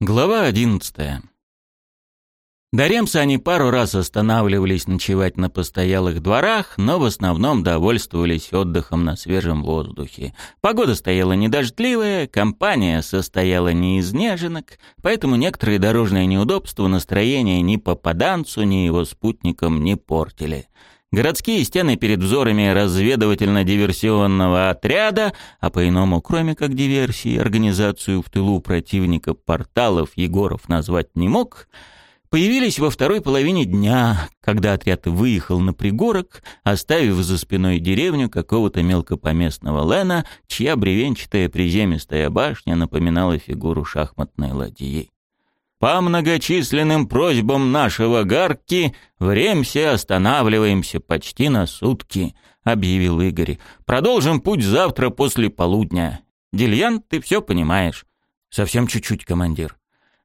Глава одиннадцатая. До Ремса они пару раз останавливались ночевать на постоялых дворах, но в основном довольствовались отдыхом на свежем воздухе. Погода стояла недождливая, компания состояла не из неженок, поэтому некоторые дорожные неудобства настроения ни попаданцу, ни его спутникам не портили. Городские стены перед взорами разведывательно-диверсионного отряда, а по-иному, кроме как диверсии, организацию в тылу противника порталов Егоров назвать не мог, появились во второй половине дня, когда отряд выехал на пригорок, оставив за спиной деревню какого-то мелкопоместного Лена, чья бревенчатая приземистая башня напоминала фигуру шахматной ладьи. По многочисленным просьбам нашего Гарки в Ремсе останавливаемся почти на сутки, объявил Игорь. Продолжим путь завтра после полудня. Дильян, ты все понимаешь. Совсем чуть-чуть, командир.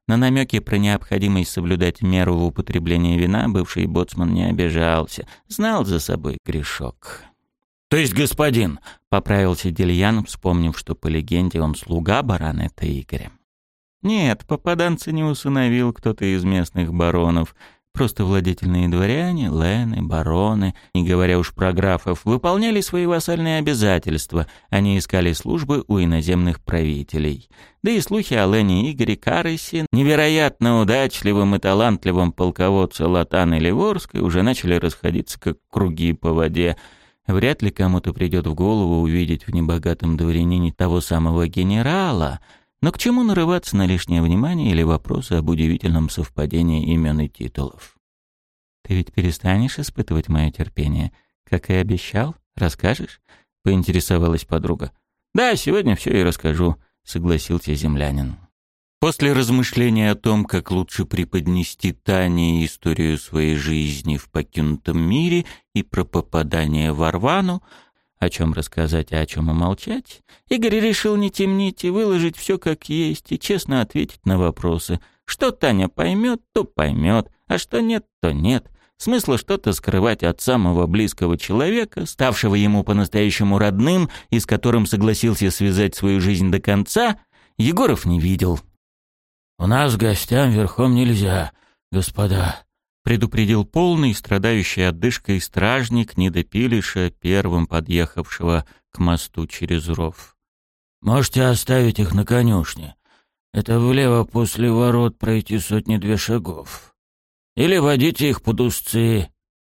На намеки про необходимость соблюдать меру в употреблении вина бывший боцман не обижался, знал за собой грешок. «То есть господин», — поправился Дильян, вспомнив, что по легенде он слуга баронета Игоря. Нет, попаданца не усыновил кто-то из местных баронов. Просто владетельные дворяне, лены, бароны, не говоря уж про графов, выполняли свои вассальные обязательства. Они искали службы у иноземных правителей. Да и слухи о Лене Игоре Карысе, невероятно удачливом и талантливом полководце Латаны Ливорской, уже начали расходиться как круги по воде. Вряд ли кому-то придет в голову увидеть в небогатом дворянине того самого генерала — но к чему нарываться на лишнее внимание или вопросы об удивительном совпадении имен и титулов? «Ты ведь перестанешь испытывать мое терпение, как и обещал? Расскажешь?» — поинтересовалась подруга. «Да, сегодня все и расскажу», — согласился землянин. После размышления о том, как лучше преподнести Тане историю своей жизни в покинутом мире и про попадание в Арвану, о чем рассказать, а о чем умолчать, Игорь решил не темнить и выложить все как есть и честно ответить на вопросы. Что Таня поймет, то поймет, а что нет, то нет. Смысла что-то скрывать от самого близкого человека, ставшего ему по-настоящему родным и с которым согласился связать свою жизнь до конца, Егоров не видел. «У нас гостям верхом нельзя, господа», предупредил полный, страдающий отдышкой стражник недопилиша, первым подъехавшего к мосту через ров. «Можете оставить их на конюшне. Это влево после ворот пройти сотни-две шагов. Или водите их под узцы.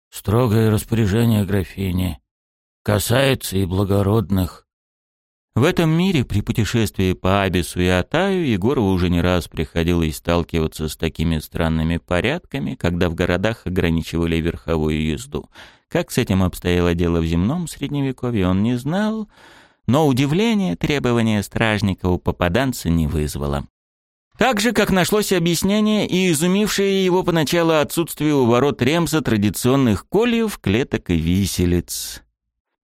Строгое распоряжение графини. Касается и благородных. В этом мире при путешествии по Абису и Атаю Егорову уже не раз приходилось сталкиваться с такими странными порядками, когда в городах ограничивали верховую езду. Как с этим обстояло дело в земном средневековье, он не знал, но удивление требование стражника у попаданца не вызвало. Так же, как нашлось объяснение и изумившее его поначалу отсутствие у ворот Ремса традиционных кольев, клеток и виселиц.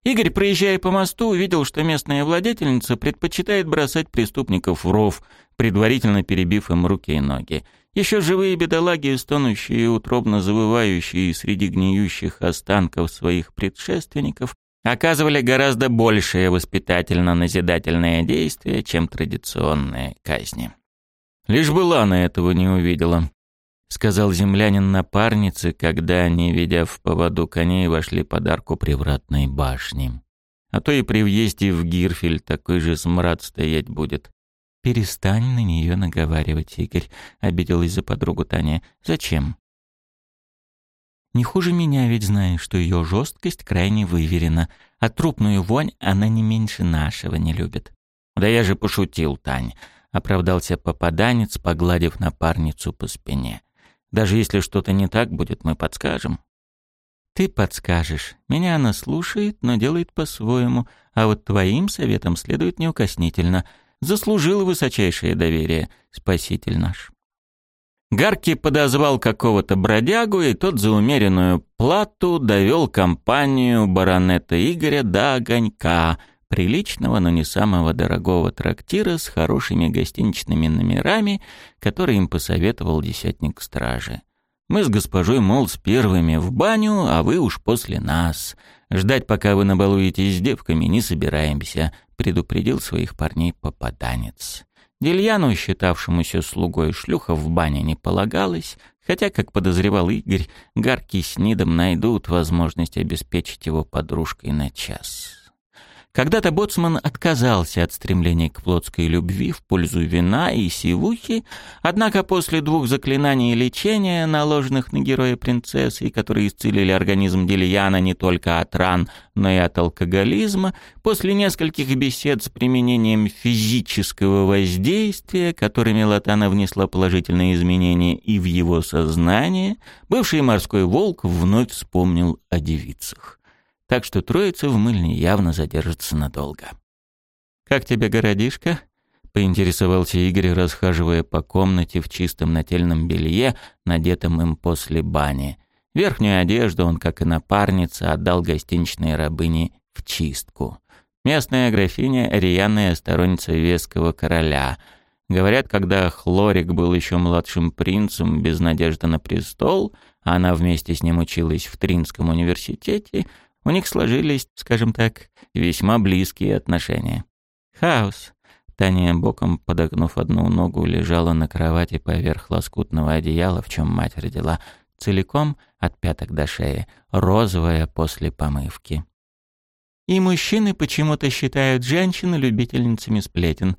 Игорь, проезжая по мосту, увидел, что местная владетельница предпочитает бросать преступников в ров, предварительно перебив им руки и ноги. Еще живые бедолаги, стонущие и утробно завывающие среди гниющих останков своих предшественников, оказывали гораздо большее воспитательно-назидательное действие, чем традиционные казни. Лишь бы Лана этого не увидела. — сказал землянин напарнице, когда они, ведя в поводу коней, вошли под арку привратной башни. «А то и при въезде в Гирфель такой же смрад стоять будет». «Перестань на нее наговаривать, Игорь», — обиделась за подругу Таня. «Зачем?» «Не хуже меня ведь знаешь, что ее жесткость крайне выверена, а трупную вонь она не меньше нашего не любит». «Да я же пошутил, Тань», — оправдался попаданец, погладив напарницу по спине. Даже если что-то не так будет, мы подскажем». «Ты подскажешь. Меня она слушает, но делает по-своему, а вот твоим советам следует неукоснительно. Заслужила высочайшее доверие, спаситель наш». Гарки подозвал какого-то бродягу, и тот за умеренную плату довел компанию баронета Игоря до огонька — приличного, но не самого дорогого трактира с хорошими гостиничными номерами, который им посоветовал десятник стражи. Мы с госпожой, мол, с первыми в баню, а вы уж после нас. Ждать, пока вы набалуетесь с девками, не собираемся», — предупредил своих парней попаданец. Дельяну, считавшемуся слугой шлюха, в бане не полагалось, хотя, как подозревал Игорь, Гарки с Нидом найдут возможность обеспечить его подружкой на час. Когда-то боцман отказался от стремления к плотской любви в пользу вина и сивухи, однако после двух заклинаний лечения, наложенных на героя принцессы, которые исцелили организм Дельяна не только от ран, но и от алкоголизма, после нескольких бесед с применением физического воздействия, которыми Латана внесла положительные изменения и в его сознание, бывший морской волк вновь вспомнил о девицах так что троица в мыльне явно задержится надолго. «Как тебе городишко?» — поинтересовался Игорь, расхаживая по комнате в чистом нательном белье, надетом им после бани. Верхнюю одежду он, как и напарница, отдал гостиничной рабыне в чистку. Местная графиня — рьяная сторонница веского короля. Говорят, когда Хлорик был еще младшим принцем без надежды на престол, она вместе с ним училась в Тринском университете — у них сложились, скажем так, весьма близкие отношения. Хаос. Таня, боком подогнув одну ногу, лежала на кровати поверх лоскутного одеяла, в чем мать родила, целиком от пяток до шеи, розовая после помывки. И мужчины почему-то считают женщин любительницами сплетен.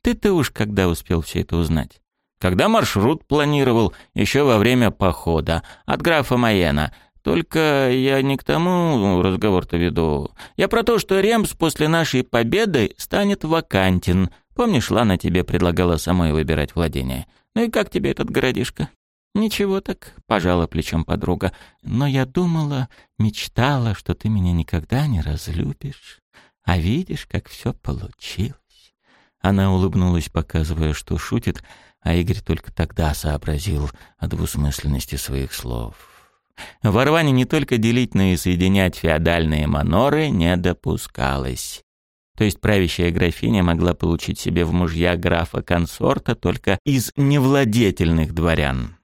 Ты-то уж когда успел все это узнать? Когда маршрут планировал, еще во время похода, от графа Майена — только я не к тому разговор-то веду. Я про то, что Ремс после нашей победы станет вакантен. Помнишь, Лана тебе предлагала самой выбирать владение? Ну и как тебе этот городишко? Ничего так, пожала плечом подруга. Но я думала, мечтала, что ты меня никогда не разлюбишь. А видишь, как все получилось. Она улыбнулась, показывая, что шутит, а Игорь только тогда сообразил о двусмысленности своих слов. В Орване не только делить, но и соединять феодальные маноры не допускалось. То есть правящая графиня могла получить себе в мужья графа-консорта только из невладетельных дворян.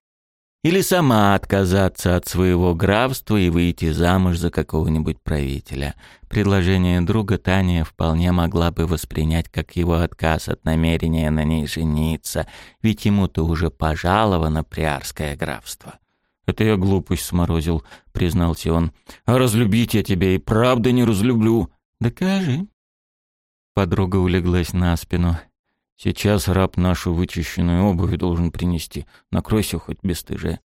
Или сама отказаться от своего графства и выйти замуж за какого-нибудь правителя. Предложение друга Таня вполне могла бы воспринять как его отказ от намерения на ней жениться, ведь ему-то уже пожаловано приарское графство. «Это я глупость сморозил», — признался он. «А разлюбить я тебя и правда не разлюблю». «Докажи». Подруга улеглась на спину. «Сейчас раб нашу вычищенную обувь должен принести. Накройся хоть бесстыжие».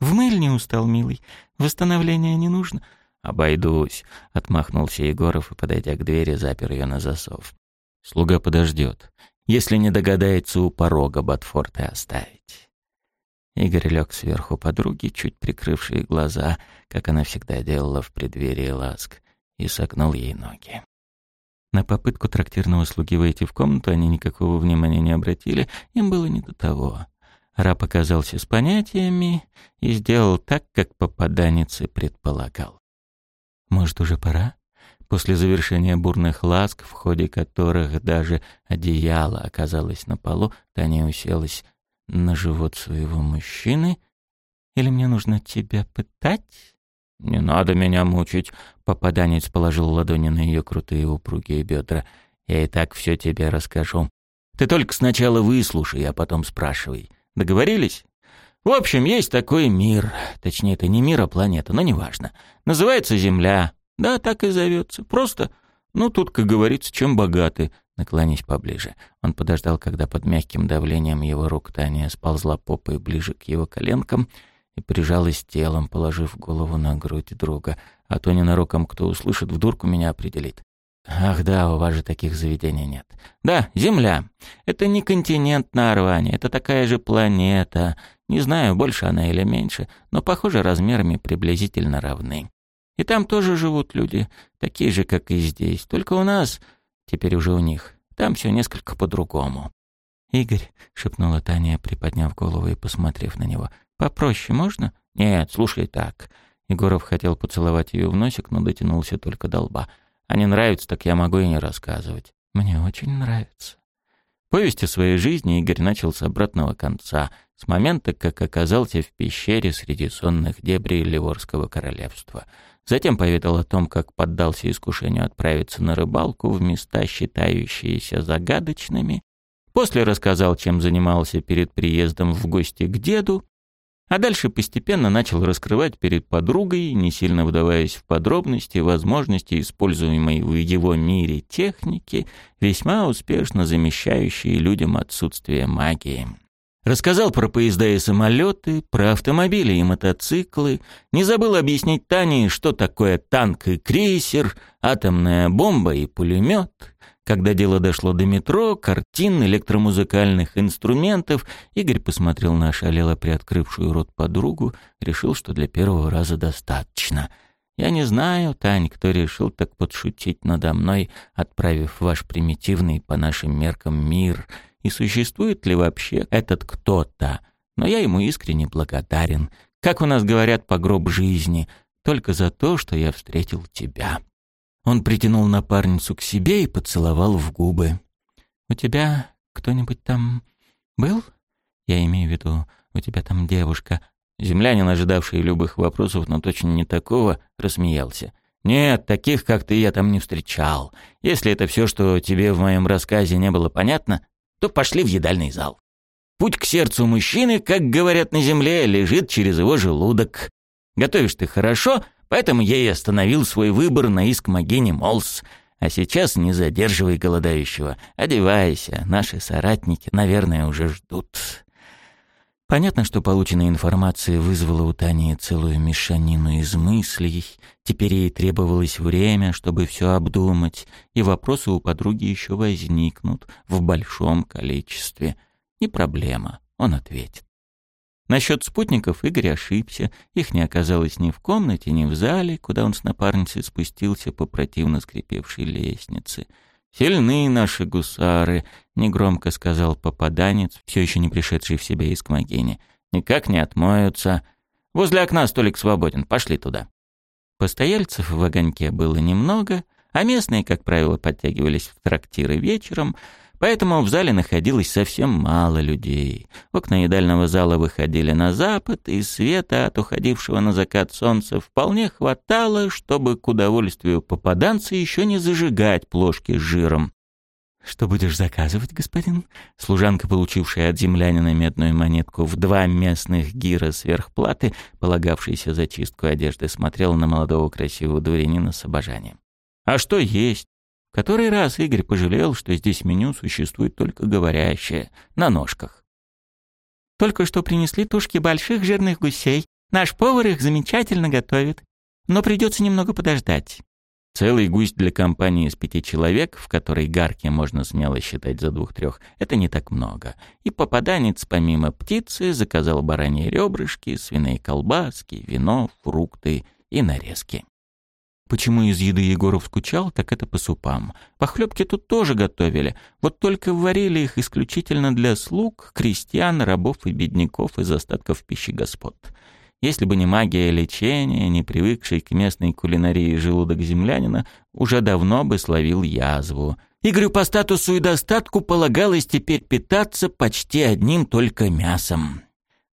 «В мыль не устал, милый. Восстановления не нужно». «Обойдусь», — отмахнулся Егоров и, подойдя к двери, запер ее на засов. «Слуга подождет, если не догадается у порога Батфорта оставить». Игорь лег сверху подруги, чуть прикрывшие глаза, как она всегда делала в преддверии ласк, и согнул ей ноги. На попытку трактирного слуги войти в комнату они никакого внимания не обратили, им было не до того. Раб оказался с понятиями и сделал так, как попаданец и предполагал. «Может, уже пора?» После завершения бурных ласк, в ходе которых даже одеяло оказалось на полу, Таня уселась на живот своего мужчины? Или мне нужно тебя пытать? Не надо меня мучить. Попаданец положил ладони на ее крутые упругие бедра. Я и так все тебе расскажу. Ты только сначала выслушай, а потом спрашивай. Договорились? В общем, есть такой мир. Точнее, это не мир, а планета, но неважно. Называется Земля. Да, так и зовется. Просто, ну, тут, как говорится, чем богаты. Наклонись поближе. Он подождал, когда под мягким давлением его рук Таня сползла попой ближе к его коленкам и прижалась телом, положив голову на грудь друга. А то ненароком кто услышит, в дурку меня определит. Ах да, у вас же таких заведений нет. Да, Земля. Это не континент на Орване, это такая же планета. Не знаю, больше она или меньше, но, похоже, размерами приблизительно равны. И там тоже живут люди, такие же, как и здесь. Только у нас Теперь уже у них. Там все несколько по-другому. «Игорь», — шепнула Таня, приподняв голову и посмотрев на него, — «попроще можно?» «Нет, слушай так». Егоров хотел поцеловать ее в носик, но дотянулся только до лба. «А не нравится, так я могу и не рассказывать». «Мне очень нравится». Повесть о своей жизни Игорь начал с обратного конца, с момента, как оказался в пещере среди сонных дебрей Ливорского королевства — Затем поведал о том, как поддался искушению отправиться на рыбалку в места, считающиеся загадочными, После рассказал, чем занимался перед приездом в гости к деду, а дальше постепенно начал раскрывать перед подругой, не сильно вдаваясь в подробности, возможности, используемой в его мире техники, весьма успешно замещающие людям отсутствие магии. Рассказал про поезда и самолеты, про автомобили и мотоциклы, не забыл объяснить Тане, что такое танк и крейсер, атомная бомба и пулемет — когда дело дошло до метро, картин, электромузыкальных инструментов, Игорь посмотрел на ошалело приоткрывшую рот подругу, решил, что для первого раза достаточно. Я не знаю, Тань, кто решил так подшутить надо мной, отправив ваш примитивный по нашим меркам мир, и существует ли вообще этот кто-то. Но я ему искренне благодарен. Как у нас говорят по гроб жизни, только за то, что я встретил тебя. Он притянул напарницу к себе и поцеловал в губы. «У тебя кто-нибудь там был? Я имею в виду, у тебя там девушка». Землянин, ожидавший любых вопросов, но точно не такого, рассмеялся. «Нет, таких, как ты, я там не встречал. Если это все, что тебе в моем рассказе не было понятно, то пошли в едальный зал. Путь к сердцу мужчины, как говорят на земле, лежит через его желудок. Готовишь ты хорошо, Поэтому я и остановил свой выбор на иск Магине Молс. А сейчас не задерживай голодающего. Одевайся, наши соратники, наверное, уже ждут. Понятно, что полученная информация вызвала у Тани целую мешанину из мыслей. Теперь ей требовалось время, чтобы все обдумать, и вопросы у подруги еще возникнут в большом количестве. Не проблема, он ответит. Насчет спутников Игорь ошибся. Их не оказалось ни в комнате, ни в зале, куда он с напарницей спустился по противно скрипевшей лестнице. «Сильны наши гусары», — негромко сказал попаданец, все еще не пришедший в себя из Кмагини. «Никак не отмоются. Возле окна столик свободен, пошли туда». Постояльцев в огоньке было немного, а местные, как правило, подтягивались в трактиры вечером — Поэтому в зале находилось совсем мало людей. Окна едального зала выходили на запад, и света от уходившего на закат солнца вполне хватало, чтобы к удовольствию попаданца еще не зажигать плошки с жиром. «Что будешь заказывать, господин?» Служанка, получившая от землянина медную монетку в два местных гира сверхплаты, полагавшейся за чистку одежды, смотрела на молодого красивого дворянина с обожанием. «А что есть?» Который раз Игорь пожалел, что здесь меню существует только говорящее, на ножках. «Только что принесли тушки больших жирных гусей. Наш повар их замечательно готовит. Но придется немного подождать». Целый гусь для компании из пяти человек, в которой гарки можно смело считать за двух-трех, это не так много. И попаданец помимо птицы заказал бараньи ребрышки, свиные колбаски, вино, фрукты и нарезки. Почему из еды Егоров скучал, так это по супам. Похлебки тут тоже готовили, вот только варили их исключительно для слуг, крестьян, рабов и бедняков из остатков пищи господ. Если бы не магия лечения, не привыкший к местной кулинарии желудок землянина, уже давно бы словил язву. Игорю по статусу и достатку полагалось теперь питаться почти одним только мясом.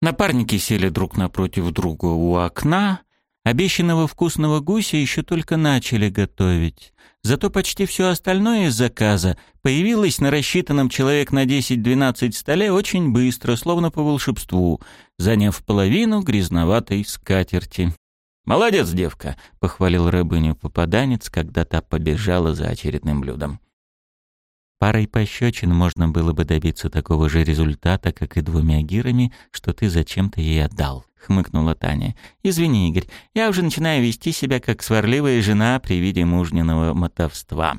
Напарники сели друг напротив друга у окна, Обещанного вкусного гуся еще только начали готовить. Зато почти все остальное из заказа появилось на рассчитанном человек на 10-12 столе очень быстро, словно по волшебству, заняв половину грязноватой скатерти. «Молодец, девка!» — похвалил рабыню попаданец, когда та побежала за очередным блюдом. Парой пощечин можно было бы добиться такого же результата, как и двумя гирами, что ты зачем-то ей отдал», — хмыкнула Таня. «Извини, Игорь, я уже начинаю вести себя как сварливая жена при виде мужниного мотовства.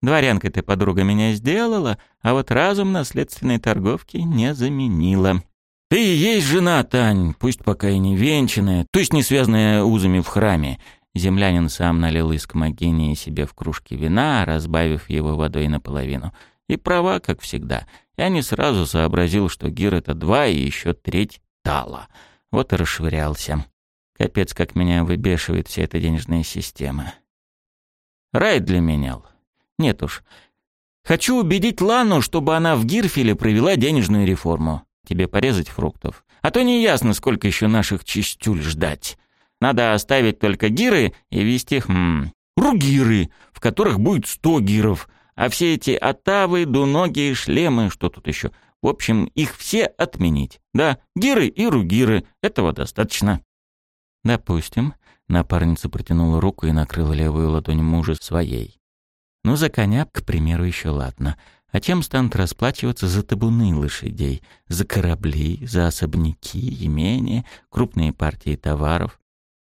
Дворянка ты, подруга, меня сделала, а вот разум наследственной торговки не заменила». «Ты и есть жена, Тань, пусть пока и не венчанная, то есть не связанная узами в храме. Землянин сам налил из комогении себе в кружке вина, разбавив его водой наполовину. И права, как всегда. Я не сразу сообразил, что гир — это два и еще треть тала. Вот и расшвырялся. Капец, как меня выбешивает вся эта денежная система. Рай для менял. Нет уж. Хочу убедить Лану, чтобы она в Гирфеле провела денежную реформу. Тебе порезать фруктов. А то не ясно, сколько еще наших чистюль ждать. Надо оставить только гиры и вести, хм, ругиры, в которых будет сто гиров, А все эти отавы, дуноги, шлемы, что тут еще? В общем, их все отменить. Да, гиры и ругиры, этого достаточно. Допустим. Напарница протянула руку и накрыла левую ладонь мужа своей. Ну, за коня, к примеру, еще ладно. А чем станут расплачиваться за табуны лошадей, за корабли, за особняки, имения, крупные партии товаров?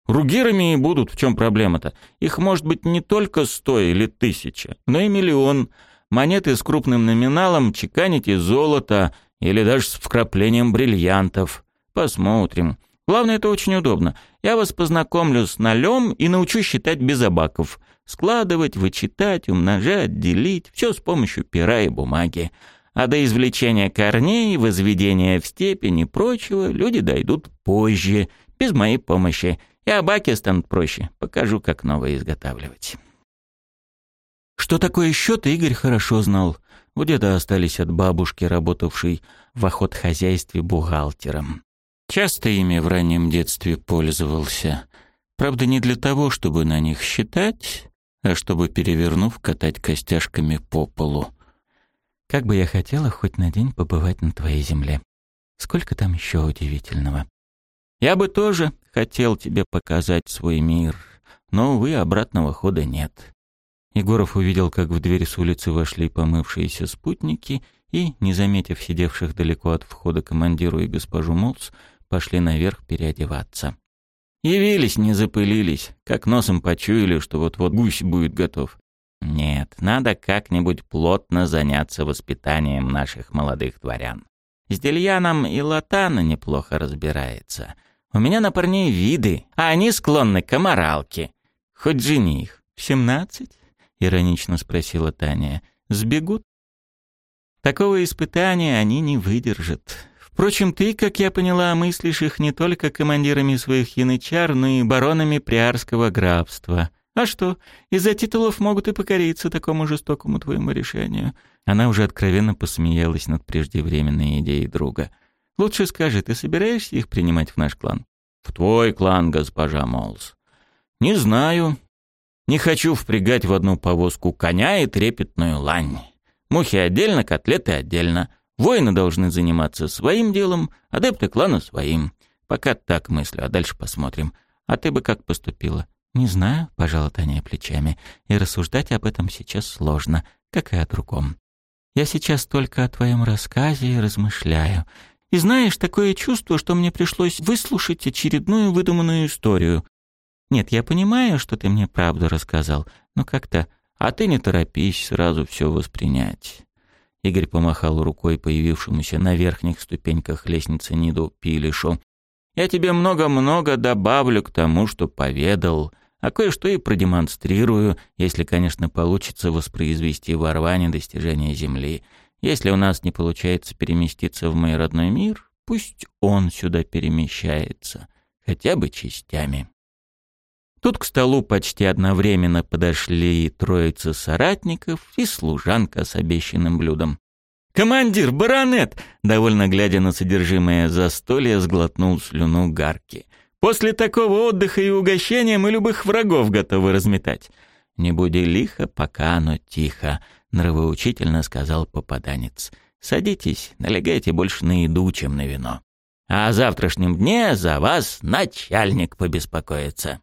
Ругирами и будут, в чем проблема-то? Их может быть не только сто или тысяча, но и миллион. Монеты с крупным номиналом чеканите золото или даже с вкраплением бриллиантов. Посмотрим. Главное, это очень удобно. Я вас познакомлю с налем и научу считать без абаков. Складывать, вычитать, умножать, делить. Все с помощью пера и бумаги. А до извлечения корней, возведения в степень и прочего люди дойдут позже, без моей помощи. И абаки станут проще. Покажу, как новое изготавливать. Что такое счет, Игорь хорошо знал. У деда остались от бабушки, работавшей в охотхозяйстве бухгалтером. Часто ими в раннем детстве пользовался. Правда, не для того, чтобы на них считать, а чтобы, перевернув, катать костяшками по полу. Как бы я хотела хоть на день побывать на твоей земле. Сколько там еще удивительного. Я бы тоже хотел тебе показать свой мир, но, увы, обратного хода нет. Егоров увидел, как в дверь с улицы вошли помывшиеся спутники и, не заметив сидевших далеко от входа командиру и госпожу Молц, пошли наверх переодеваться. Явились, не запылились, как носом почуяли, что вот-вот гусь будет готов. Нет, надо как-нибудь плотно заняться воспитанием наших молодых дворян. С Дельяном и Латана неплохо разбирается. У меня на парней виды, а они склонны к аморалке. Хоть жених. В семнадцать? Иронично спросила Таня. Сбегут? Такого испытания они не выдержат. Впрочем, ты, как я поняла, мыслишь их не только командирами своих янычар, но и баронами Приарского графства. А что, из-за титулов могут и покориться такому жестокому твоему решению. Она уже откровенно посмеялась над преждевременной идеей друга. Лучше скажи, ты собираешься их принимать в наш клан? В твой клан, госпожа Молс. Не знаю. Не хочу впрягать в одну повозку коня и трепетную лань. Мухи отдельно, котлеты отдельно — Воины должны заниматься своим делом, адепты клана своим. Пока так мыслю, а дальше посмотрим. А ты бы как поступила? Не знаю, пожала Таня плечами. И рассуждать об этом сейчас сложно, как и о другом. Я сейчас только о твоем рассказе и размышляю. И знаешь, такое чувство, что мне пришлось выслушать очередную выдуманную историю. Нет, я понимаю, что ты мне правду рассказал, но как-то... А ты не торопись сразу все воспринять. Игорь помахал рукой появившемуся на верхних ступеньках лестницы Ниду Пилишу. «Я тебе много-много добавлю к тому, что поведал, а кое-что и продемонстрирую, если, конечно, получится воспроизвести в Орване достижения Земли. Если у нас не получается переместиться в мой родной мир, пусть он сюда перемещается, хотя бы частями». Тут к столу почти одновременно подошли троица соратников и служанка с обещанным блюдом. «Командир, баронет!» — довольно глядя на содержимое застолья, сглотнул слюну гарки. «После такого отдыха и угощения мы любых врагов готовы разметать». «Не буди лихо, пока оно тихо», — нравоучительно сказал попаданец. «Садитесь, налегайте больше на еду, чем на вино. А о завтрашнем дне за вас начальник побеспокоится».